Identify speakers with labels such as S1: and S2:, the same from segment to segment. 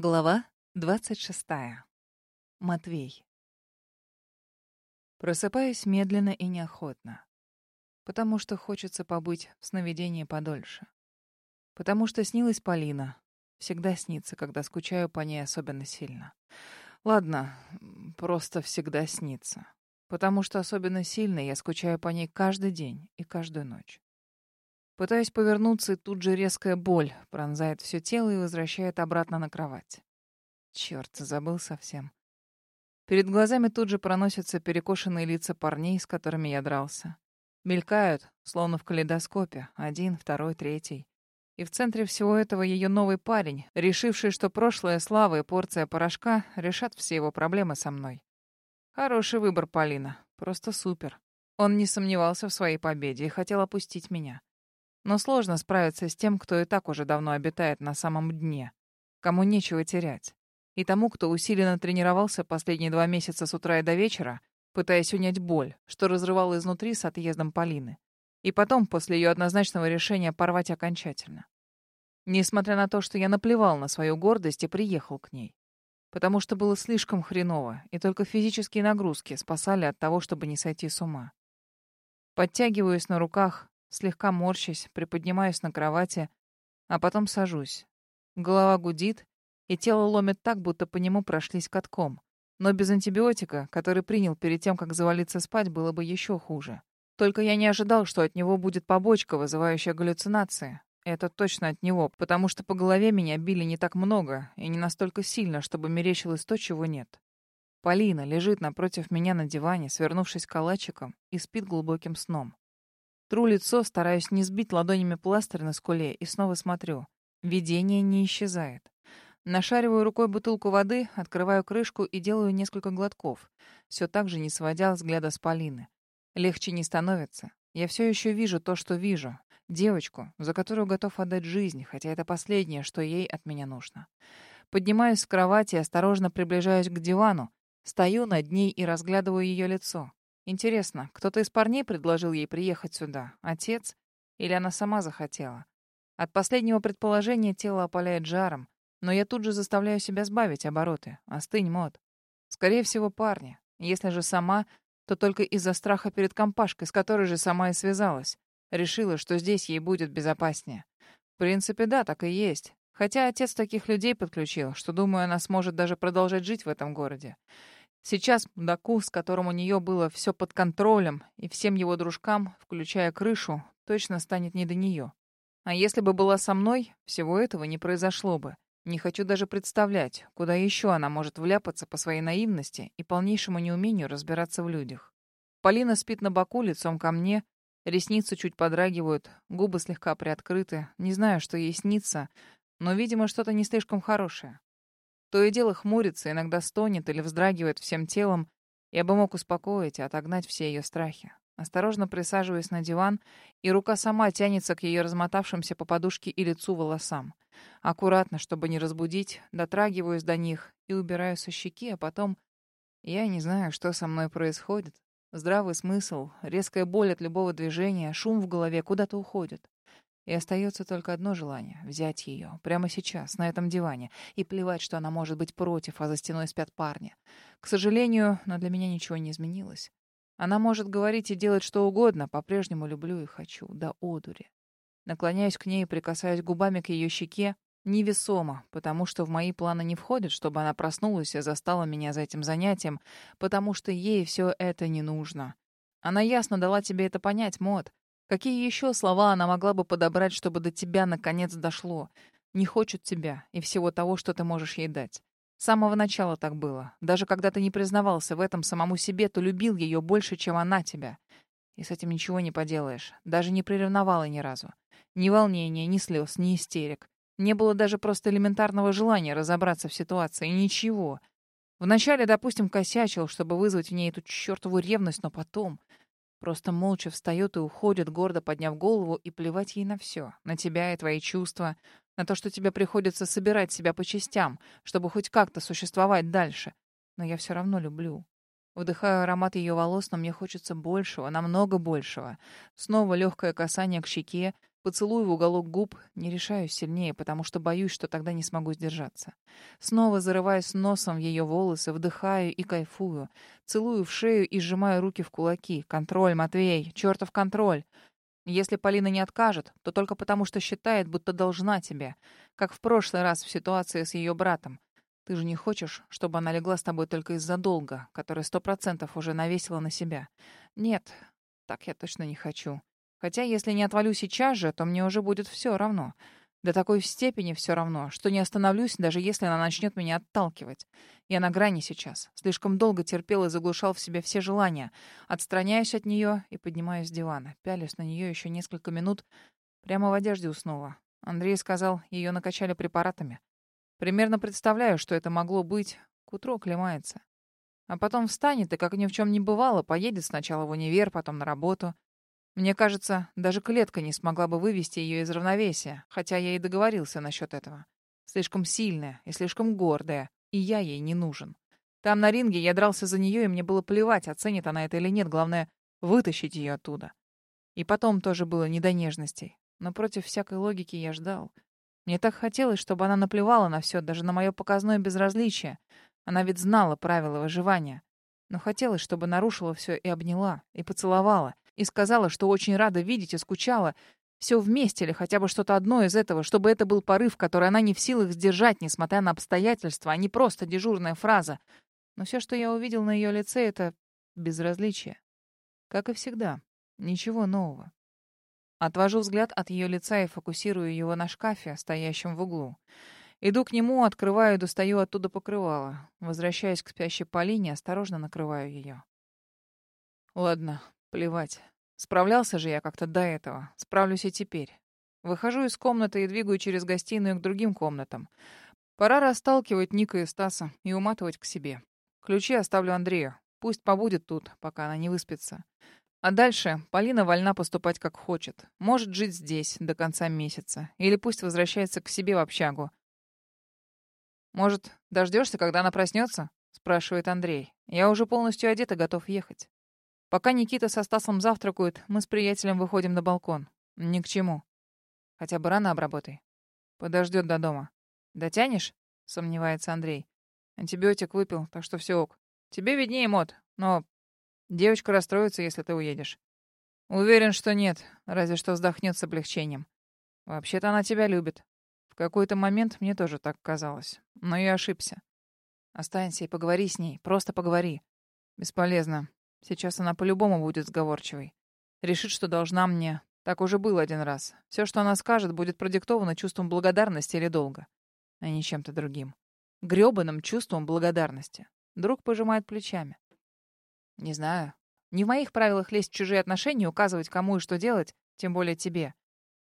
S1: Глава 26. Матвей. Просыпаюсь медленно и неохотно, потому что хочется побыть в сновидении подольше. Потому что снилась Полина. Всегда снится, когда скучаю по ней особенно сильно. Ладно, просто всегда снится. Потому что особенно сильно я скучаю по ней каждый день и каждую ночь. Пытаюсь повернуться, и тут же резкая боль пронзает все тело и возвращает обратно на кровать. Черт, забыл совсем. Перед глазами тут же проносятся перекошенные лица парней, с которыми я дрался. Мелькают, словно в калейдоскопе, один, второй, третий. И в центре всего этого ее новый парень, решивший, что прошлая слава и порция порошка решат все его проблемы со мной. Хороший выбор, Полина. Просто супер. Он не сомневался в своей победе и хотел опустить меня. Но сложно справиться с тем, кто и так уже давно обитает на самом дне, кому нечего терять. И тому, кто усиленно тренировался последние два месяца с утра и до вечера, пытаясь унять боль, что разрывал изнутри с отъездом Полины. И потом, после ее однозначного решения, порвать окончательно. Несмотря на то, что я наплевал на свою гордость и приехал к ней. Потому что было слишком хреново, и только физические нагрузки спасали от того, чтобы не сойти с ума. Подтягиваюсь на руках, Слегка морщась, приподнимаюсь на кровати, а потом сажусь. Голова гудит, и тело ломит так, будто по нему прошлись катком. Но без антибиотика, который принял перед тем, как завалиться спать, было бы еще хуже. Только я не ожидал, что от него будет побочка, вызывающая галлюцинации. Это точно от него, потому что по голове меня били не так много и не настолько сильно, чтобы мерещилось то, чего нет. Полина лежит напротив меня на диване, свернувшись калачиком, и спит глубоким сном. Тру лицо, стараюсь не сбить ладонями пластырь на скуле и снова смотрю. Видение не исчезает. Нашариваю рукой бутылку воды, открываю крышку и делаю несколько глотков, все так же не сводя взгляда с Полины. Легче не становится. Я все еще вижу то, что вижу. Девочку, за которую готов отдать жизнь, хотя это последнее, что ей от меня нужно. Поднимаюсь с кровати осторожно приближаюсь к дивану. Стою над ней и разглядываю ее лицо. Интересно, кто-то из парней предложил ей приехать сюда? Отец? Или она сама захотела? От последнего предположения тело опаляет жаром, но я тут же заставляю себя сбавить обороты. Остынь, мод. Скорее всего, парни. Если же сама, то только из-за страха перед компашкой, с которой же сама и связалась. Решила, что здесь ей будет безопаснее. В принципе, да, так и есть. Хотя отец таких людей подключил, что, думаю, она сможет даже продолжать жить в этом городе. Сейчас мудаку, с которым у нее было все под контролем, и всем его дружкам, включая крышу, точно станет не до нее. А если бы была со мной, всего этого не произошло бы. Не хочу даже представлять, куда еще она может вляпаться по своей наивности и полнейшему неумению разбираться в людях. Полина спит на боку, лицом ко мне, ресницы чуть подрагивают, губы слегка приоткрыты. Не знаю, что ей снится, но, видимо, что-то не слишком хорошее. То и дело хмурится, иногда стонет или вздрагивает всем телом. Я бы мог успокоить и отогнать все ее страхи. Осторожно присаживаюсь на диван, и рука сама тянется к ее размотавшимся по подушке и лицу волосам. Аккуратно, чтобы не разбудить, дотрагиваюсь до них и убираю со щеки, а потом... Я не знаю, что со мной происходит. Здравый смысл, резкая боль от любого движения, шум в голове куда-то уходит. И остается только одно желание — взять ее прямо сейчас, на этом диване, и плевать, что она может быть против, а за стеной спят парни. К сожалению, но для меня ничего не изменилось. Она может говорить и делать что угодно, по-прежнему люблю и хочу, до одури. Наклоняюсь к ней и прикасаюсь губами к ее щеке, невесомо, потому что в мои планы не входит, чтобы она проснулась и застала меня за этим занятием, потому что ей все это не нужно. Она ясно дала тебе это понять, Мот. Какие еще слова она могла бы подобрать, чтобы до тебя наконец дошло? Не хочет тебя и всего того, что ты можешь ей дать. С самого начала так было. Даже когда ты не признавался в этом самому себе, то любил ее больше, чем она тебя. И с этим ничего не поделаешь. Даже не приревновала ни разу. Ни волнения, ни слез, ни истерик. Не было даже просто элементарного желания разобраться в ситуации. Ничего. Вначале, допустим, косячил, чтобы вызвать в ней эту чертову ревность, но потом... Просто молча встает и уходит, гордо подняв голову, и плевать ей на все. На тебя и твои чувства. На то, что тебе приходится собирать себя по частям, чтобы хоть как-то существовать дальше. Но я все равно люблю. Вдыхаю аромат ее волос, но мне хочется большего, намного большего. Снова легкое касание к щеке, Поцелую в уголок губ, не решаюсь сильнее, потому что боюсь, что тогда не смогу сдержаться. Снова зарываюсь носом в ее волосы, вдыхаю и кайфую. Целую в шею и сжимаю руки в кулаки. Контроль, Матвей, чертов контроль. Если Полина не откажет, то только потому, что считает, будто должна тебе. Как в прошлый раз в ситуации с ее братом. Ты же не хочешь, чтобы она легла с тобой только из-за долга, который сто процентов уже навесила на себя. Нет, так я точно не хочу. Хотя, если не отвалю сейчас же, то мне уже будет все равно. До такой степени все равно, что не остановлюсь, даже если она начнет меня отталкивать. Я на грани сейчас. Слишком долго терпел и заглушал в себе все желания. Отстраняюсь от нее и поднимаюсь с дивана. Пялюсь на нее еще несколько минут. Прямо в одежде уснула. Андрей сказал, ее накачали препаратами. Примерно представляю, что это могло быть. К утру оклемается. А потом встанет и, как ни в чем не бывало, поедет сначала в универ, потом на работу. Мне кажется, даже клетка не смогла бы вывести ее из равновесия, хотя я и договорился насчет этого. Слишком сильная и слишком гордая, и я ей не нужен. Там на ринге я дрался за нее, и мне было плевать, оценит она это или нет, главное — вытащить ее оттуда. И потом тоже было не до нежностей. Но против всякой логики я ждал. Мне так хотелось, чтобы она наплевала на все, даже на мое показное безразличие. Она ведь знала правила выживания. Но хотелось, чтобы нарушила все и обняла, и поцеловала, и сказала, что очень рада видеть и скучала. Все вместе или хотя бы что-то одно из этого, чтобы это был порыв, который она не в силах сдержать, несмотря на обстоятельства, а не просто дежурная фраза. Но все, что я увидел на ее лице, это безразличие. Как и всегда. Ничего нового. Отвожу взгляд от ее лица и фокусирую его на шкафе, стоящем в углу. Иду к нему, открываю и достаю оттуда покрывало. Возвращаясь к спящей Полине, осторожно накрываю ее. Ладно, Плевать. Справлялся же я как-то до этого. Справлюсь и теперь. Выхожу из комнаты и двигаю через гостиную к другим комнатам. Пора расталкивать Ника и Стаса и уматывать к себе. Ключи оставлю Андрею. Пусть побудет тут, пока она не выспится. А дальше Полина вольна поступать как хочет. Может жить здесь до конца месяца. Или пусть возвращается к себе в общагу. «Может, дождешься, когда она проснется?» — спрашивает Андрей. «Я уже полностью одет и готов ехать». Пока Никита со Стасом завтракают, мы с приятелем выходим на балкон. Ни к чему. Хотя бы рано обработай. Подождет до дома. Дотянешь? Сомневается Андрей. Антибиотик выпил, так что все ок. Тебе виднее, Мот, но девочка расстроится, если ты уедешь. Уверен, что нет, разве что вздохнет с облегчением. Вообще-то она тебя любит. В какой-то момент мне тоже так казалось. Но я ошибся. Останься и поговори с ней. Просто поговори. Бесполезно. Сейчас она по-любому будет сговорчивой. Решит, что должна мне. Так уже было один раз. Все, что она скажет, будет продиктовано чувством благодарности или долга, а не чем-то другим. Грёбаным чувством благодарности. Друг пожимает плечами. Не знаю. Не в моих правилах лезть в чужие отношения, указывать, кому и что делать, тем более тебе.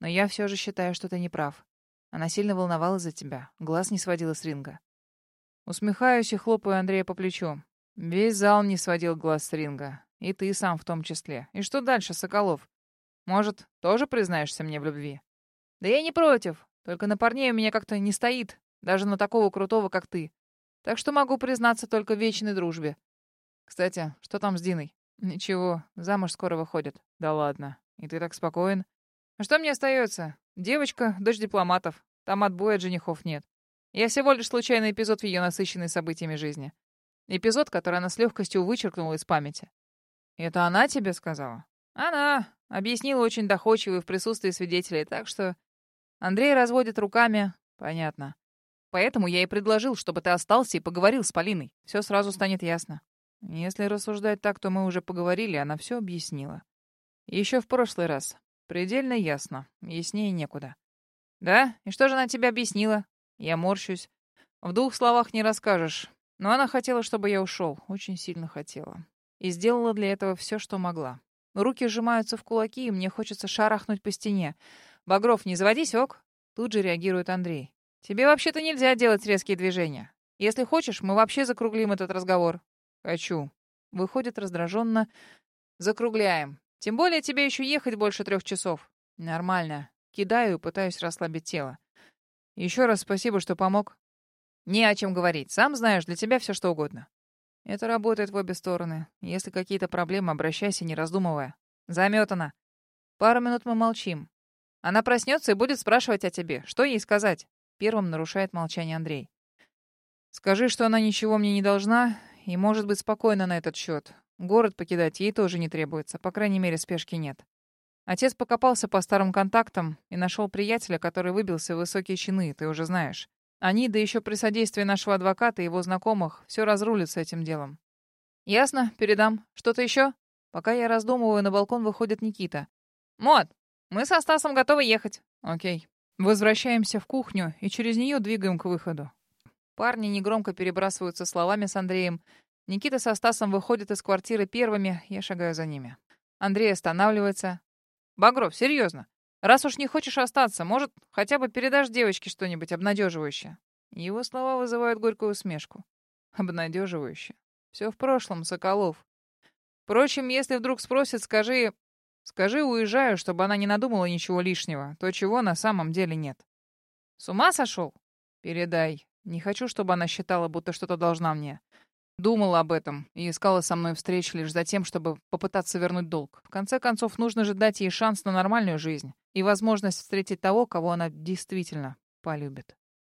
S1: Но я все же считаю, что ты не прав. Она сильно волновалась за тебя, глаз не сводила с ринга. Усмехаюсь и хлопаю Андрея по плечу. Весь зал не сводил глаз с ринга. И ты сам в том числе. И что дальше, Соколов? Может, тоже признаешься мне в любви? Да я не против. Только на парней у меня как-то не стоит. Даже на такого крутого, как ты. Так что могу признаться только в вечной дружбе. Кстати, что там с Диной? Ничего, замуж скоро выходит. Да ладно. И ты так спокоен? А что мне остается? Девочка, дочь дипломатов. Там отбоя от женихов нет. Я всего лишь случайный эпизод в ее насыщенной событиями жизни. Эпизод, который она с легкостью вычеркнула из памяти. «Это она тебе сказала?» «Она!» — объяснила очень доходчиво в присутствии свидетелей, так что... Андрей разводит руками. Понятно. Поэтому я и предложил, чтобы ты остался и поговорил с Полиной. Все сразу станет ясно. Если рассуждать так, то мы уже поговорили, она все объяснила. Еще в прошлый раз. Предельно ясно. Яснее некуда. Да? И что же она тебе объяснила? Я морщусь. В двух словах не расскажешь. Но она хотела, чтобы я ушел. Очень сильно хотела. И сделала для этого все, что могла. Руки сжимаются в кулаки, и мне хочется шарахнуть по стене. «Багров, не заводись, ок!» Тут же реагирует Андрей. «Тебе вообще-то нельзя делать резкие движения. Если хочешь, мы вообще закруглим этот разговор». «Хочу». Выходит раздраженно. «Закругляем. Тем более тебе еще ехать больше трех часов». «Нормально». Кидаю и пытаюсь расслабить тело. «Еще раз спасибо, что помог». Не о чем говорить. Сам знаешь, для тебя все что угодно. Это работает в обе стороны. Если какие-то проблемы, обращайся, не раздумывая. Заметано. Пару минут мы молчим. Она проснется и будет спрашивать о тебе. Что ей сказать?» Первым нарушает молчание Андрей. «Скажи, что она ничего мне не должна и может быть спокойна на этот счет. Город покидать ей тоже не требуется, по крайней мере, спешки нет. Отец покопался по старым контактам и нашел приятеля, который выбился в высокие чины, ты уже знаешь. Они, да еще при содействии нашего адвоката и его знакомых, все разрулят с этим делом. Ясно, передам. Что-то еще? Пока я раздумываю, на балкон выходит Никита. Мод, мы со Стасом готовы ехать. Окей. Возвращаемся в кухню и через нее двигаем к выходу. Парни негромко перебрасываются словами с Андреем. Никита со Стасом выходят из квартиры первыми, я шагаю за ними. Андрей останавливается. «Багров, серьезно. Раз уж не хочешь остаться, может, хотя бы передашь девочке что-нибудь обнадеживающее?» Его слова вызывают горькую усмешку. «Обнадеживающее. Все в прошлом, Соколов. Впрочем, если вдруг спросят, скажи... Скажи, уезжаю, чтобы она не надумала ничего лишнего, то чего на самом деле нет. С ума сошел? Передай. Не хочу, чтобы она считала, будто что-то должна мне. Думала об этом и искала со мной встреч лишь за тем, чтобы попытаться вернуть долг. В конце концов, нужно же дать ей шанс на нормальную жизнь и возможность встретить того, кого она действительно полюбит.